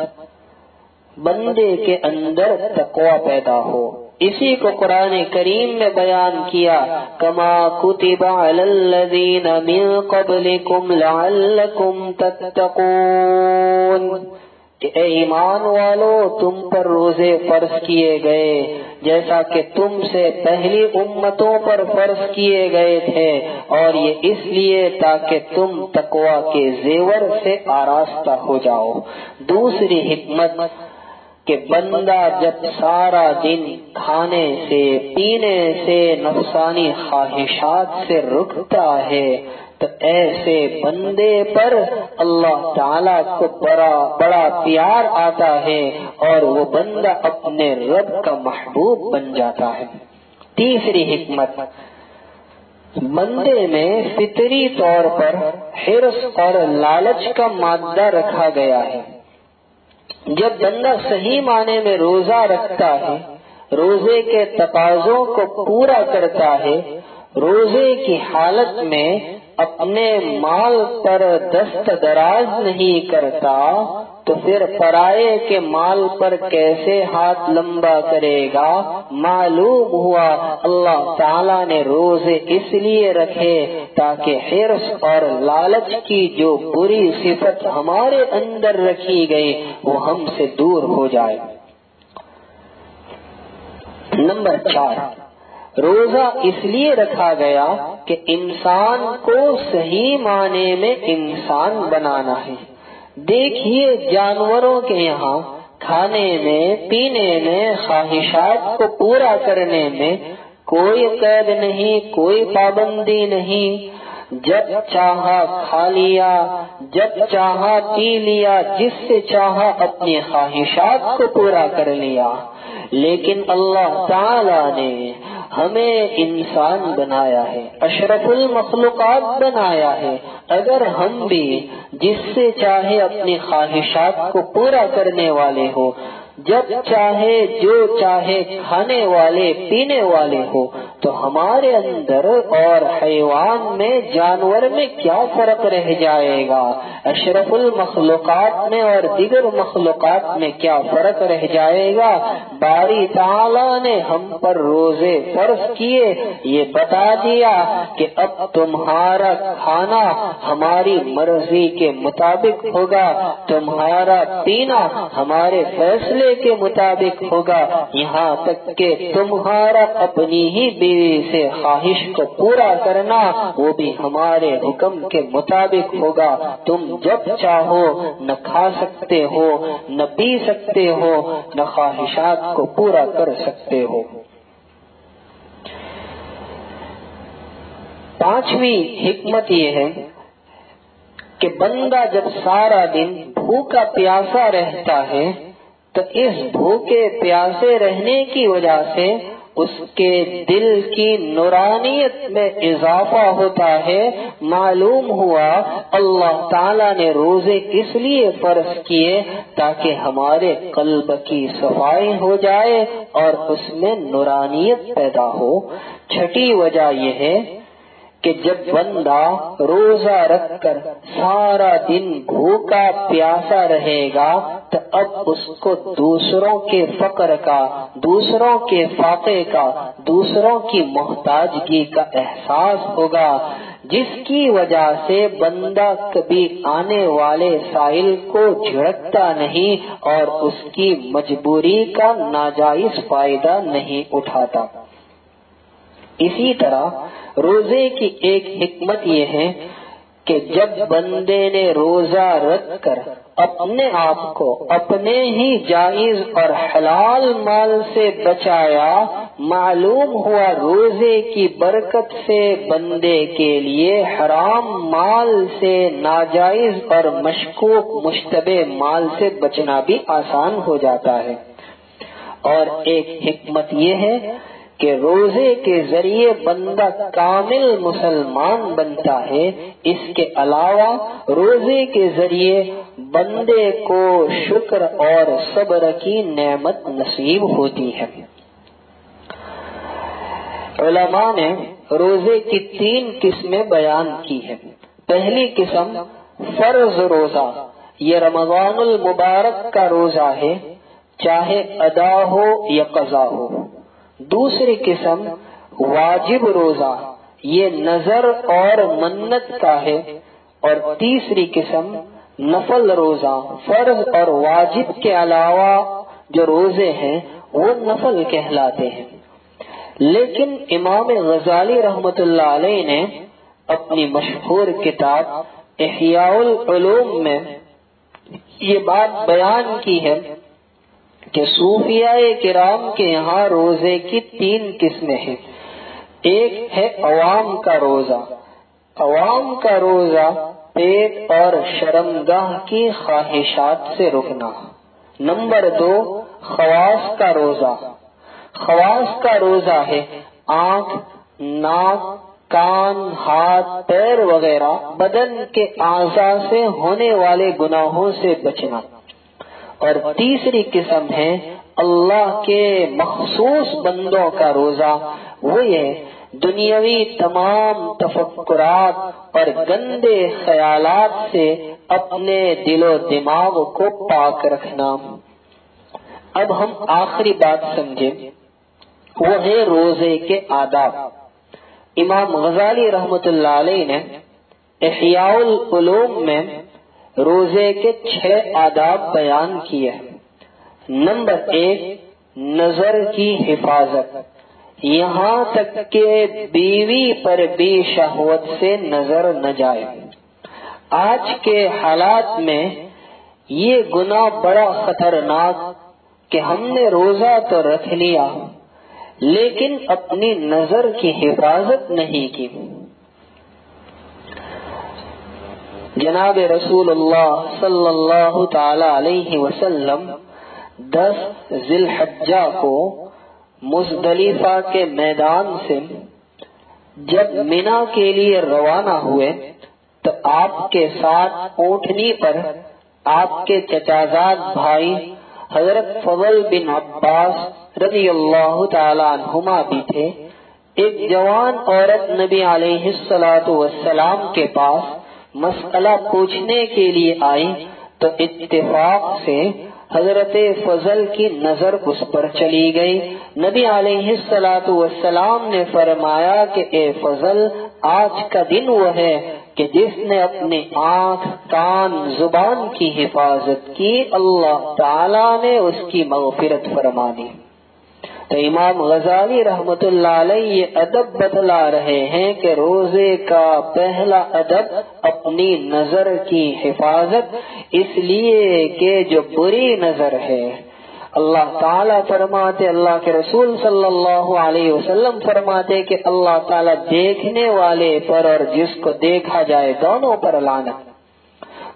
بندے کے اندر تقوی پیدا ہو۔ اسی کو قرآن کریم میں بیان کیا، کما کتب علی الذین من قبلکم لعلکم تتقون۔ کہ اے ایمان والو، تم پر روزے فرض کیے گئے، جیسا کہ تم سے پہلی امتوں پر فرض کیے گئے تھے، اور یہ اس لیے تاکہ تم تقوا کے زیور سے آراستہ ہو جاؤ۔ دوسری حکمت کہ بندہ جب سارا دن کھانے سے، پینے سے نفسانی خواہشات سے رکتا ہے تو ایسے بندے پر اللہ تعالی کو بڑا بڑا پیار آتا ہے اور وہ بندہ اپنے رب کا محبوب بن جاتا ہے۔ تیسری حکمت، بندے میں فطری طور پر حرص اور لالچ کا مادہ رکھا گیا ہے۔ جب بندہ صحیح معنی میں روزہ رکھتا ہے، روزے کے تقاضوں کو پورا کرتا ہے، روزے کی حالت میں اپنے مال پر دست دراز نہیں کرتا تو پھر پرائے کے مال پر کیسے ہاتھ لمبا کرے گا؟ معلوم ہوا اللہ تعالی نے روزے اس لیے رکھے تاکہ حرص اور لالچ کی جو بری صفت ہمارے اندر رکھی گئی، وہ ہم سے دور ہو جائے۔ نمبر چار۔ روزہ اس لیے رکھا گیا کہ انسان کو صحیح معنی میں انسان بنانا ہے۔ دیکھیے جانوروں کے یہاں کھانے میں، پینے میں خواہشات کو پورا کرنے میں کوئی قید نہیں، کوئی پابندی نہیں۔ جب چاہا کھا لیا، جب چاہا پی لیا، جس سے چاہا اپنی خواہشات کو پورا کر لیا۔ لیکن اللہ تعالی نے ہمیں انسان بنایا ہے، اشرف المخلوقات بنایا ہے۔ اگر ہم بھی جس سے چاہے اپنی خواہشات کو پورا کرنے والے ہو جب چاہے جو چاہے کھانے والے، پینے والے ہو تو ہمارے اندر اور حیوان میں، جانور میں کیا فرق رہ جائے گا؟ اشرف المخلوقات میں اور دیگر مخلوقات میں کیا فرق رہ جائے گا؟ باری تعالی نے ہم پر روزے فرض کیے، یہ بتا دیا کہ اب تمہارا کھانا ہماری مرضی کے مطابق ہوگا، تمہارا پینا ہمارے فیصلے کے مطابق ہوگا۔ یہاں تک کہ تمہارا اپنی ہی بیوی سے خواہش کو پورا کرنا وہ بھی ہمارے حکم کے مطابق ہوگا۔ تم جب چاہو نہ کھا سکتے ہو، نہ پی سکتے ہو، نہ خواہشات کو پورا کر سکتے ہو۔ پانچویں حکمت یہ ہے کہ بندہ جب سارا دن بھوکا پیاسا رہتا ہے تو اس بھوکے پیاسے رہنے کی وجہ سے اس کے دل کی نورانیت میں اضافہ ہوتا ہے، معلوم ہوا اللہ تعالی نے روزے اس لیے فرض کیے تاکہ ہمارے قلب کی صفائی ہو جائے اور اس میں نورانیت پیدا ہو۔ چھٹی وجہ یہ ہے کہ جب بندہ روزہ رکھ کر سارا دن بھوکا پیاسا رہے گا، تو اب اس کو دوسروں کے فقر کا، دوسروں کے فاقے کا، دوسروں کی محتاجگی کا احساس ہوگا، جس کی وجہ سے بندہ کبھی آنے والے سائل کو جھڑکتا نہیں اور اس کی مجبوری کا ناجائز فائدہ نہیں اٹھاتا۔ اسی طرح روزے کی ایک حکمت یہ ہے کہ جب بندے نے روزہ رکھ کر اپنے آپ کو اپنے ہی جائز اور حلال مال سے بچایا، معلوم ہوا روزے کی برکت سے بندے کے لیے حرام مال سے ناجائز اور مشکوک مشتبہ مال سے بچنا بھی آسان ہو جاتا ہے۔ اور ایک حکمت یہ ہے کہ روزے کے ذریعے بندہ کامل مسلمان بنتا ہے، اس کے علاوہ روزے کے ذریعے بندے کو شکر اور صبر کی نعمت نصیب ہوتی ہے۔ علماء نے روزے کی تین قسمیں بیان کی ہیں۔ پہلی قسم، فرض روزہ، یہ رمضان المبارک کا روزہ ہے، چاہے ادا ہو یا قضا ہو۔ دوسری قسم واجب روزہ، یہ نظر اور منت کا ہے، اور تیسری قسم نفل روزہ، فرض اور واجب کے علاوہ جو روزے ہیں، وہ نفل کہلاتے ہیں۔ لیکن امام غزالی رحمت اللہ علیہ نے اپنی مشہور کتاب احیاء العلوم میں یہ بات بیان کی ہے۔ کہ صوفیاء کرام کے یہاں روزے کی تین قسمیں ہیں۔ ایک ہے عوام کا روزہ۔ عوام کا روزہ پیٹ اور شرمگاہ کی خواہشات سے رکنا۔ نمبر دو، خواص کا روزہ۔ خواص کا روزہ ہے آنکھ، ناک، کان، ہاتھ، پیر وغیرہ بدن کے اعضاء سے ہونے والے گناہوں سے بچنا۔ اور تیسری قسم ہے اللہ کے مخصوص بندوں کا روزہ۔ وہ یہ دنیاوی تمام تفکرات اور گندے خیالات سے اپنے دل و دماغ کو پاک رکھنا۔ اب ہم آخری بات سمجھیں۔ وہ ہے روزے کے آداب۔ امام غزالی رحمت اللہ علیہ نے احیاء العلوم میں روزے کے چھ آداب بیان کیے نمبر ایک، نظر کی حفاظت۔ یہاں تک کہ بیوی پر بھی شہوت سے نظر نہ جائے۔ آج کے حالات میں یہ گناہ بڑا خطرناک کہ ہم نے روزہ تو رکھ لیا، لیکن اپنی نظر کی حفاظت نہیں کی۔ جناب رسول اللہ صلی اللہ تعالی علیہ وسلم دس ذی الحجہ کو مزدلفہ کے میدان سے جب مینا کے لیے روانہ ہوئے تو آپ کے ساتھ اونٹنی پر آپ کے چچازاد بھائی حضرت فضل بن عباس رضی اللہ تعالی عنہما بھی تھے۔ ایک جوان عورت نبی علیہ السلاۃ والسلام کے پاس مسئلہ پوچھنے کے لیے آئی تو اتفاق سے حضرت فضل کی نظر اس پر چلی گئی۔ نبی علیہ السلاۃ والسلام نے فرمایا کہ اے فضل، آج کا دن وہ ہے کہ جس نے اپنی آنکھ، کان، زبان کی حفاظت کی، اللہ تعالی نے اس کی مغفرت فرما دی۔ تو امام غزالی رحمت اللہ علیہ یہ ادب بتلا رہے ہیں کہ روزے کا پہلا ادب اپنی نظر کی حفاظت، اس لیے کہ جو بری نظر ہے۔ اللہ تعالیٰ فرماتے، اللہ کے رسول صلی اللہ علیہ وسلم فرماتے کہ اللہ تعالیٰ دیکھنے والے پر اور جس کو دیکھا جائے دونوں پر لانت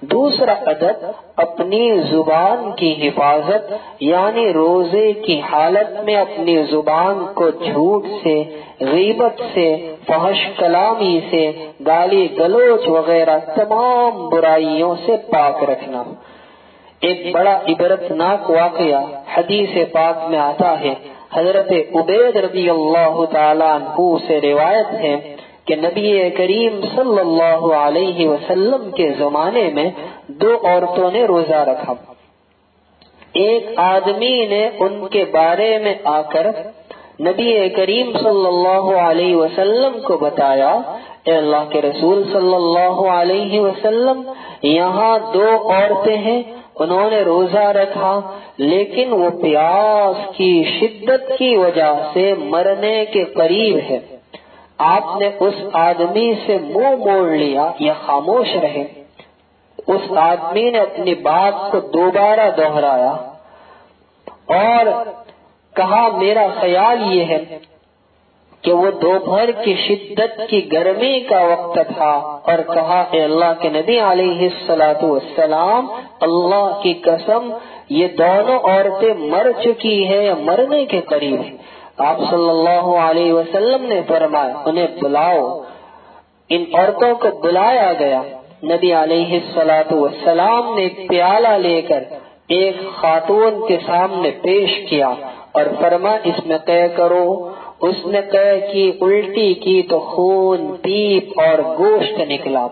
دوسرا ادب، اپنی زبان کی حفاظت یعنی روزے کی حالت میں اپنی زبان کو جھوٹ سے، غیبت سے، فحش کلامی سے، گالی گلوچ وغیرہ تمام برائیوں سے پاک رکھنا۔ ایک بڑا عبرتناک واقعہ حدیث پاک میں آتا ہے۔ حضرت عبید رضی اللہ تعالیٰ عنہ سے روایت ہے۔ کہ نبی کریم صلی اللہ علیہ وسلم کے زمانے میں دو عورتوں نے روزہ رکھا۔ ایک آدمی نے ان کے بارے میں آ کر نبی کریم صلی اللہ علیہ وسلم کو بتایا، اے اللہ کے رسول صلی اللہ علیہ وسلم، یہاں دو عورتیں ہیں، انہوں نے روزہ رکھا، لیکن وہ پیاس کی شدت کی وجہ سے مرنے کے قریب ہے۔ آپ نے اس آدمی سے منہ موڑ لیا یا خاموش رہے۔ اس آدمی نے اپنی بات کو دوبارہ دوہرایا اور کہا، میرا خیال یہ ہے کہ وہ دوپہر کی شدت کی گرمی کا وقت تھا اور کہا، اے اللہ کے نبی علیہ السلاۃ والسلام، اللہ کی قسم، یہ دونوں عورتیں مر چکی ہے یا مرنے کے قریب ہے آپ صلی اللہ علیہ وسلم نے فرمایا، انہیں بلاؤ۔ ان عورتوں کو بلایا گیا۔ نبی علیہ السلاۃ والسلام نے پیالہ لے کر ایک خاتون کے سامنے پیش کیا اور فرما، اس میں طے کرو۔ اس نے کی، الٹی کی تو خون، پیپ اور گوشت نکلا۔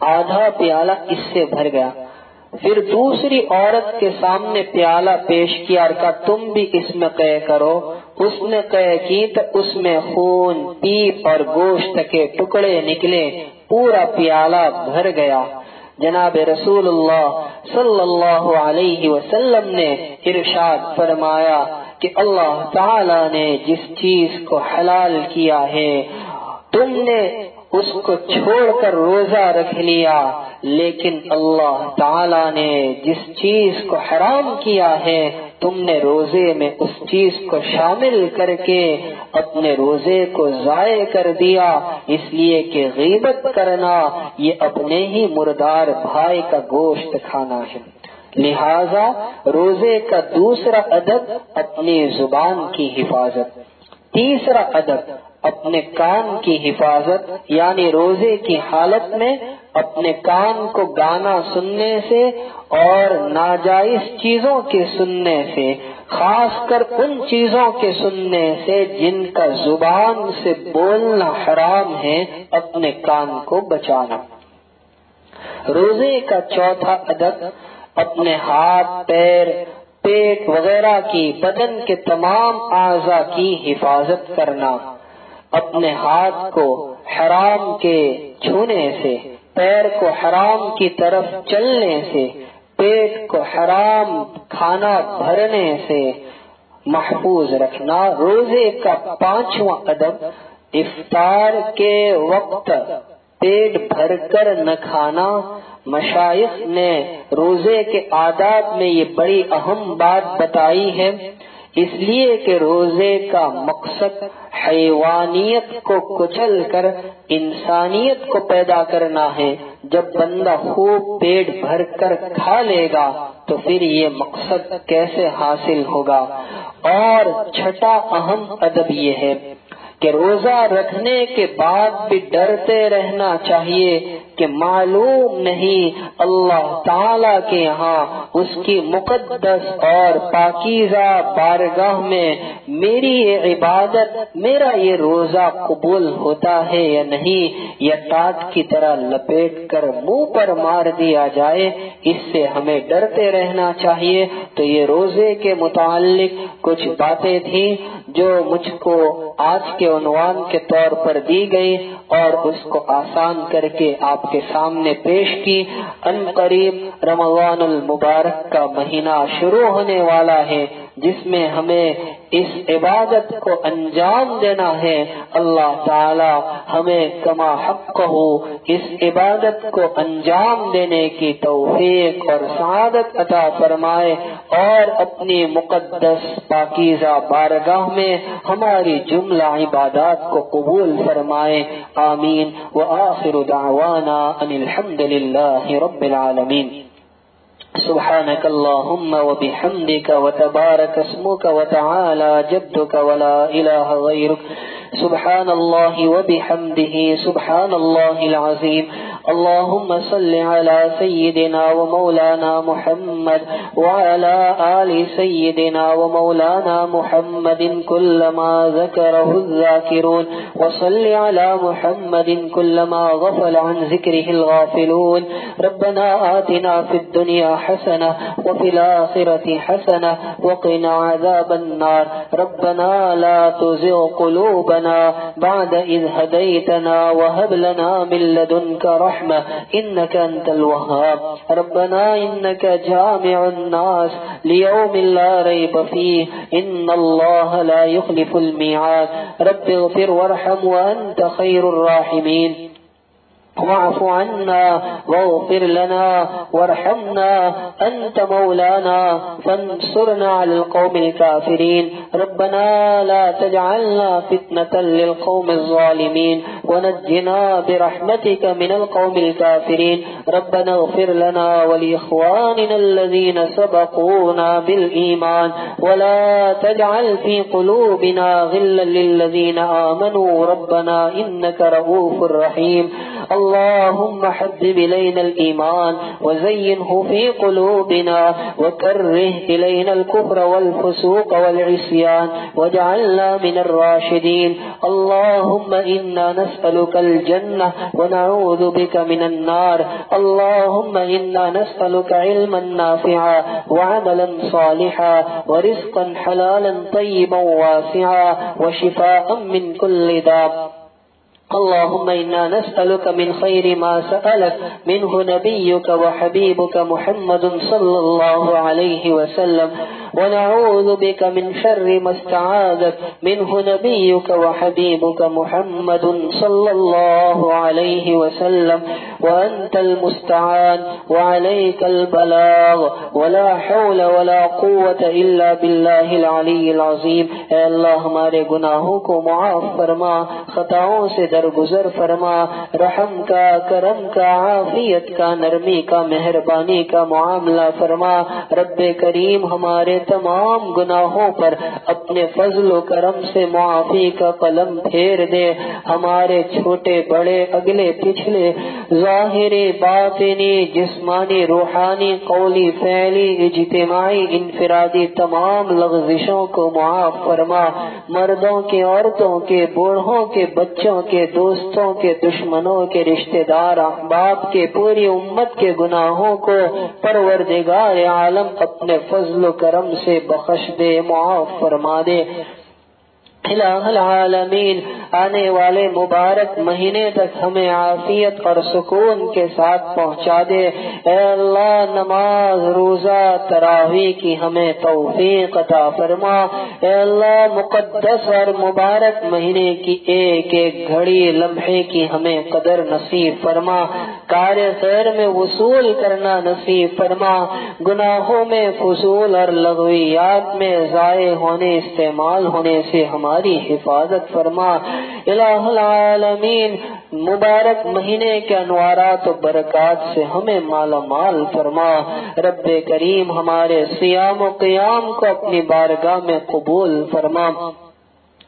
آدھا پیالہ اس سے بھر گیا۔ پھر دوسری عورت کے سامنے پیالہ پیش کیا اور کہا، تم بھی اس میں قے کرو۔ اس نے قے کی تو اس میں خون، پیپ اور گوشت کے ٹکڑے نکلے۔ پورا پیالہ بھر گیا۔ جناب رسول اللہ صلی اللہ علیہ وسلم نے ارشاد فرمایا کہ اللہ تعالی نے جس چیز کو حلال کیا ہے، تم نے اس کو چھوڑ کر روزہ رکھ لیا، لیکن اللہ تعالی نے جس چیز کو حرام کیا ہے، تم نے روزے میں اس چیز کو شامل کر کے اپنے روزے کو ضائع کر دیا۔ اس لیے کہ غیبت کرنا، یہ اپنے ہی مردار بھائی کا گوشت کھانا ہے۔ لہذا روزے کا دوسرا ادب اپنی زبان کی حفاظت۔ تیسرا ادب اپنے کان کی حفاظت یعنی روزے کی حالت میں اپنے کان کو گانا سننے سے اور ناجائز چیزوں کے سننے سے، خاص کر ان چیزوں کے سننے سے جن کا زبان سے بولنا حرام ہے، اپنے کان کو بچانا۔ روزے کا چوتھا ادب اپنے ہاتھ، پیر، پیٹ وغیرہ کی بدن کے تمام اعضا کی حفاظت کرنا۔ اپنے ہاتھ کو حرام کے چھونے سے، پیر کو حرام کی طرف چلنے سے، پیٹ کو حرام کھانا بھرنے سے محفوظ رکھنا۔ روزے کا پانچواں ادب، افطار کے وقت پیٹ بھر کر نہ کھانا۔ مشائق نے روزے کے آداب میں یہ بڑی اہم بات بتائی ہے۔ اس لیے کہ روزے کا مقصد حیوانیت کو کچل کر انسانیت کو پیدا کرنا ہے۔ جب بندہ خوب پیٹ بھر کر کھا لے گا تو پھر یہ مقصد کیسے حاصل ہوگا؟ اور چھٹا اہم ادب یہ ہے کہ روزہ رکھنے کے بعد بھی ڈرتے رہنا چاہیے۔ کہ معلوم نہیں اللہ تعالی کے یہاں اس کی مقدس اور پاکیزہ بارگاہ میں میری یہ عبادت، میرا یہ روزہ قبول ہوتا ہے یا نہیں، یا ٹاٹ کی طرح لپیٹ کر منہ پر مار دیا جائے، اس سے ہمیں ڈرتے رہنا چاہیے۔ تو یہ روزے کے متعلق کچھ باتیں تھیں جو مجھ کو آج کے عنوان کے طور پر دی گئی۔ اور اس کو آسان کر کے آپ کے سامنے پیش کی۔ ان قریب رمضان المبارک کا مہینہ شروع ہونے والا ہے، جس میں ہمیں اس عبادت کو انجام دینا ہے، اللہ تعالی ہمیں کما حق ہو اس عبادت کو انجام دینے کی توفیق اور سعادت عطا فرمائے اور اپنی مقدس پاکیزہ بارگاہ میں ہماری جملہ عبادات کو قبول فرمائے۔ آمین۔ وآخر دعوانا ان الحمد للہ رب العالمین۔ سبحانك اللهم وبحمدك وتبارك اسمك وتعالى جدك ولا إله غيرك. سبحان الله وبحمده سبحان الله العظيم. اللهم صل على سيدنا ومولانا محمد وعلى آل سيدنا ومولانا محمد كلما ذكره الذاكرون. وصل على محمد كلما غفل عن ذكره الغافلون. ربنا آتنا في الدنيا حسنة وفي الآخرة حسنة وقنا عذاب النار. ربنا لا تزغ قلوبنا بعد إذ هديتنا وهب لنا من لدنك رحمة إنك أنت الوهاب. ربنا إنك جامع الناس ليوم لا ريب فيه إن الله لا يخلف الميعاد. رب اغفر وارحم وأنت خير الراحمين. واعف عنا واغفر لنا وارحمنا أنت مولانا فانصرنا على القوم الكافرين. ربنا لا تجعلنا فتنة للقوم الظالمين. ونجنا برحمتك من القوم الكافرين. ربنا اغفر لنا ولإخواننا الذين سبقونا بالإيمان. ولا تجعل في قلوبنا غلا للذين آمنوا. ربنا إنك رؤوف رحيم. اللهم حبب إلينا الإيمان وزينه في قلوبنا وكره إلينا الكفر والفسوق والعصيان واجعلنا من الراشدين. اللهم إنا نسألك الجنة ونعوذ بك من النار. اللهم إنا نسألك علما نافعا وعملا صالحا ورزقا حلالا طيبا واسعا وشفاء من كل داب اللهم إنا نسألك من خير ما سألك منه نبيك وحبيبك محمد صلى الله عليه وسلم. ونعوذ بك من شر ما استعاذك منه نبيك وحبيبك محمد صلى الله عليه وسلم وأنت المستعان وعليك البلاغ ولا حول ولا قوة إلا بالله العلي العظيم. اے اللہ ہمارے گناہوں کو معاف فرما خطاؤں سے درگزر فرما رحم کا کرم کا عافیت کا نرمی کا مہربانی کا معاملہ فرما. رب کریم ہمارے تمام گناہوں پر اپنے فضل و کرم سے معافی کا قلم پھیر دے۔ ہمارے چھوٹے بڑے اگلے پچھلے ظاہری باطنی، جسمانی، روحانی، قولی، فعلی، اجتماعی انفرادی تمام لغزشوں کو معاف فرما۔ مردوں کے، عورتوں کے، بوڑھوں کے، بچوں کے، دوستوں کے، دشمنوں کے رشتہ دار احباب کے، پوری امت کے گناہوں کو پروردگار عالم اپنے فضل و کرم سے بخش دے معاف فرما دے۔ الہ العالمین، آنے والے مبارک مہینے تک ہمیں عافیت اور سکون کے ساتھ پہنچا دے۔ اے اللہ، نماز، روزہ تراوی کی ہمیں توفیق عطا فرما۔ اے اللہ، مقدس اور مبارک مہینے کی ایک ایک گھڑی لمحے کی ہمیں قدر نصیب فرما۔ کار خیر میں وصول کرنا نصیب فرما۔ گناہوں میں فضول اور لغویات میں ضائع ہونے، استعمال ہونے سے ہمارے ہماری حفاظت فرما۔ الہ العالمین، مبارک مہینے کے انوارات و برکات سے ہمیں مالا مال فرما۔ رب کریم ہمارے سیام و قیام کو اپنی بارگاہ میں قبول فرما۔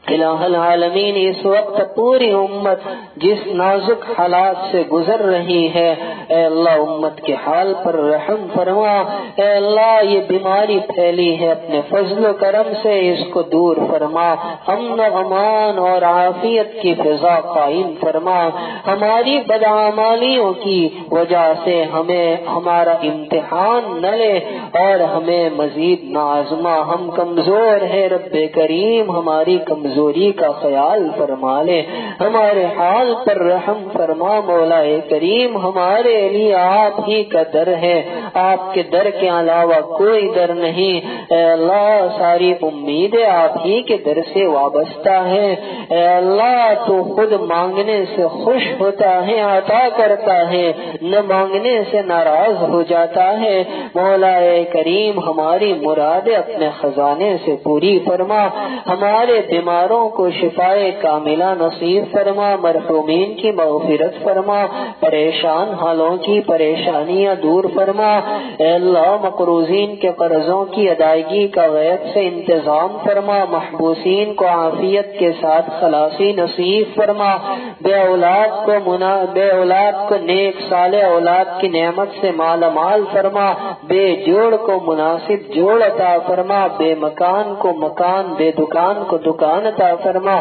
الہ العالمین، اس وقت پوری امت جس نازک حالات سے گزر رہی ہے، اے اللہ، امت کے حال پر رحم فرما، اے اللہ، یہ بیماری پھیلی ہے، اپنے فضل و کرم سے اس کو دور فرما، امن و امان اور عافیت کی فضا قائم فرما۔ ہماری بدعمالیوں کی وجہ سے ہمیں ہمارا امتحان نہ لے اور ہمیں مزید نازما ہم کمزور ہے رب کریم، ہماری کمزور کمزوری کا خیال فرما لے۔ ہمارے حال پر رحم فرما، مولا کریم، ہمارے لیے آپ ہی کا در ہے۔ آپ کے در کے علاوہ کوئی در نہیں۔ اے اللہ، ساری امیدیں آپ ہی کے در سے وابستہ ہے۔ اے اللہ، تو خود مانگنے سے خوش ہوتا ہے، عطا کرتا ہے۔ نہ مانگنے سے ناراض ہو جاتا ہے۔ مولا کریم ہماری مراد اپنے خزانے سے پوری فرما۔ ہمارے بیماروں کو شفا کاملہ نصیب فرما۔ مرحومین کی مغفرت فرما۔ پریشان حالوں کی پریشانیاں دور فرما۔ اے اللہ مقروضین کے قرضوں کی ادائیگی کا غیب سے انتظام فرما، محبوسین کو عافیت کے ساتھ خلاصی نصیب فرما۔ بے اولاد کو منا، بے اولاد کو نیک سال اولاد کی نعمت سے مالا مال فرما۔ بے جوڑ کو مناسب جوڑ عطا فرما۔ بے مکان کو مکان، بے دکان کو دکان عطا فرما۔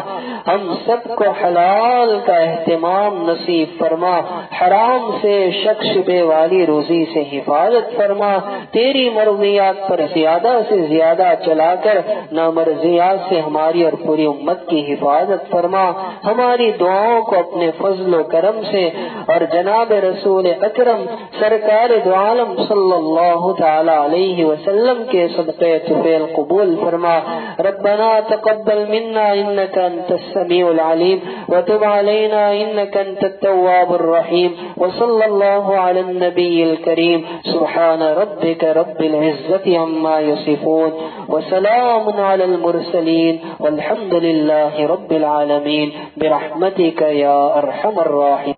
ہم سب کو حلال کا اہتمام نصیب فرما۔ حرام سے شخص بے والی روزی سے حفاظت فرما، تیری مرضیات پر زیادہ سے زیادہ چلا کر، نامرضیات سے ہماری اور پوری امت کی حفاظت فرما۔ ہماری دعاؤں کو اپنے فضل و کرم سے۔ اور جناب رسول اکرم، سرکار دعالم صلی اللہ تعالی علیہ وسلم کے صدقے طفیل قبول فرما۔ ربنا تقبل منا إنك أنت السميع العليم وتب علينا إنك أنت التواب الرحيم وصلى الله على النبي الكريم سبحان ربك رب العزة عما يصفون وسلام على المرسلين والحمد لله رب العالمين برحمتك يا أرحم الراحمين